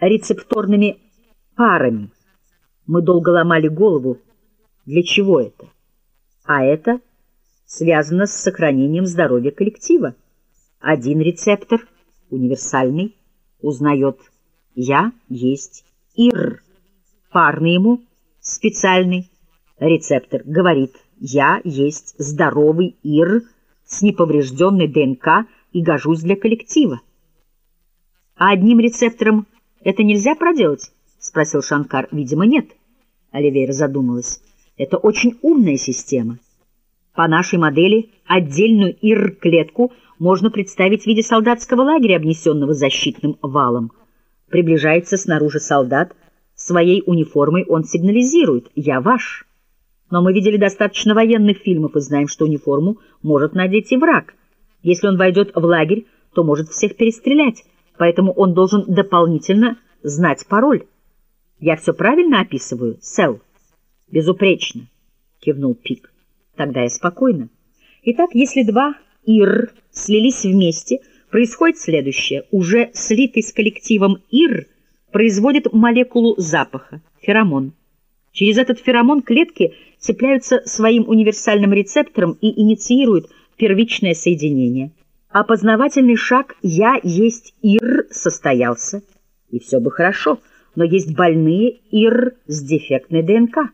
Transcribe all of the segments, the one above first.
рецепторными парами. Мы долго ломали голову, для чего это. А это связано с сохранением здоровья коллектива. Один рецептор, универсальный, узнает «я есть ИР». Парный ему, специальный, рецептор говорит «я есть здоровый ИР» с неповрежденной ДНК и гожусь для коллектива. А одним рецептором это нельзя проделать? Спросил Шанкар. Видимо, нет. Оливейра задумалась. Это очень умная система. По нашей модели отдельную ИР-клетку можно представить в виде солдатского лагеря, обнесенного защитным валом. Приближается снаружи солдат, своей униформой он сигнализирует «Я ваш». Но мы видели достаточно военных фильмов и знаем, что униформу может надеть и враг. Если он войдет в лагерь, то может всех перестрелять, поэтому он должен дополнительно знать пароль. Я все правильно описываю, Сэл? Безупречно, кивнул Пик. Тогда я спокойна. Итак, если два ИР слились вместе, происходит следующее. Уже слитый с коллективом ИР производит молекулу запаха, феромон. Через этот феромон клетки цепляются своим универсальным рецептором и инициируют первичное соединение. Опознавательный шаг «я есть ИР» состоялся, и все бы хорошо, но есть больные ИР с дефектной ДНК.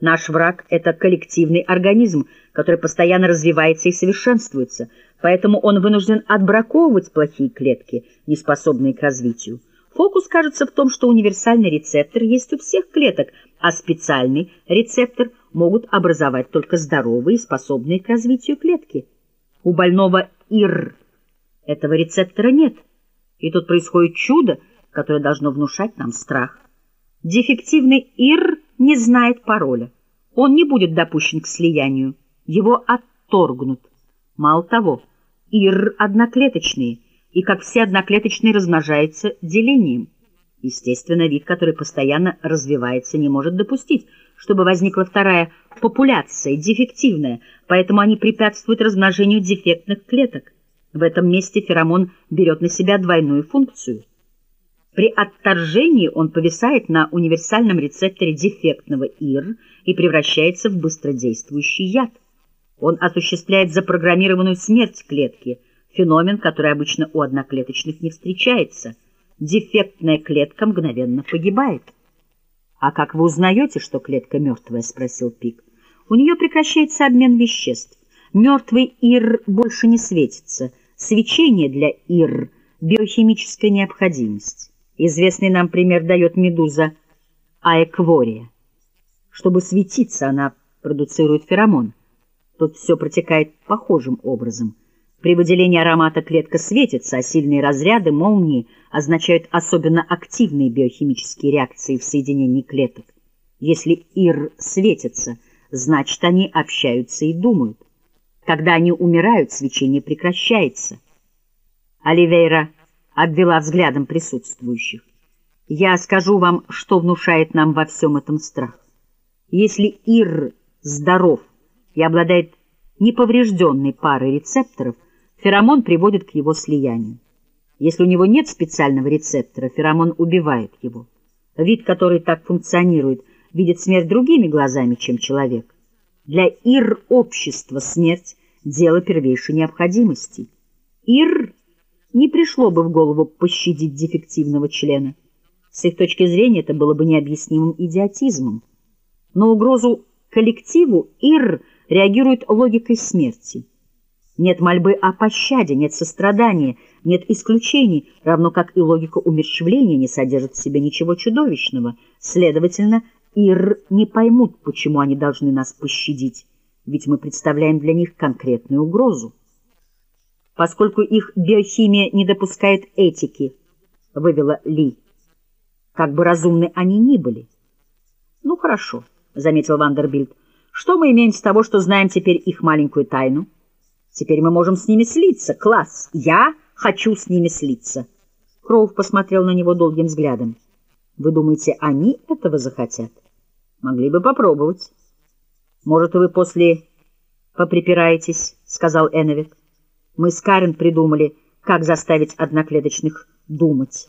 Наш враг — это коллективный организм, который постоянно развивается и совершенствуется, поэтому он вынужден отбраковывать плохие клетки, неспособные к развитию. Фокус кажется в том, что универсальный рецептор есть у всех клеток, а специальный рецептор могут образовать только здоровые, способные к развитию клетки. У больного ИР этого рецептора нет, и тут происходит чудо, которое должно внушать нам страх. Дефективный ИР не знает пароля. Он не будет допущен к слиянию. Его отторгнут. Мало того, ИР одноклеточные, и как все одноклеточные размножается делением. Естественно, вид, который постоянно развивается, не может допустить, чтобы возникла вторая популяция, дефективная, поэтому они препятствуют размножению дефектных клеток. В этом месте феромон берет на себя двойную функцию. При отторжении он повисает на универсальном рецепторе дефектного ИР и превращается в быстродействующий яд. Он осуществляет запрограммированную смерть клетки, феномен, который обычно у одноклеточных не встречается. Дефектная клетка мгновенно погибает. «А как вы узнаете, что клетка мертвая?» — спросил Пик. «У нее прекращается обмен веществ. Мертвый ИР больше не светится. Свечение для ИР — биохимическая необходимость. Известный нам пример дает медуза аэквория. Чтобы светиться, она продуцирует феромон. Тут все протекает похожим образом. При выделении аромата клетка светится, а сильные разряды, молнии означают особенно активные биохимические реакции в соединении клеток. Если ИР светится, значит, они общаются и думают. Когда они умирают, свечение прекращается. Оливейра обвела взглядом присутствующих. Я скажу вам, что внушает нам во всем этом страх. Если Ир здоров и обладает неповрежденной парой рецепторов, феромон приводит к его слиянию. Если у него нет специального рецептора, феромон убивает его. Вид, который так функционирует, видит смерть другими глазами, чем человек. Для Ир-общества смерть — дело первейшей необходимости. Ир не пришло бы в голову пощадить дефективного члена. С их точки зрения это было бы необъяснимым идиотизмом. На угрозу коллективу Ир реагирует логикой смерти. Нет мольбы о пощаде, нет сострадания, нет исключений, равно как и логика умерщвления не содержит в себе ничего чудовищного. Следовательно, Ир не поймут, почему они должны нас пощадить, ведь мы представляем для них конкретную угрозу поскольку их биохимия не допускает этики, — вывела Ли. Как бы разумны они ни были. — Ну, хорошо, — заметил Вандербильд. — Что мы имеем с того, что знаем теперь их маленькую тайну? Теперь мы можем с ними слиться. Класс! Я хочу с ними слиться. Кроув посмотрел на него долгим взглядом. — Вы думаете, они этого захотят? Могли бы попробовать. — Может, вы после поприпираетесь, — сказал Эновик. Мы с Карен придумали, как заставить одноклеточных думать.